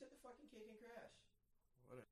Just hit the fucking cake and crash. What a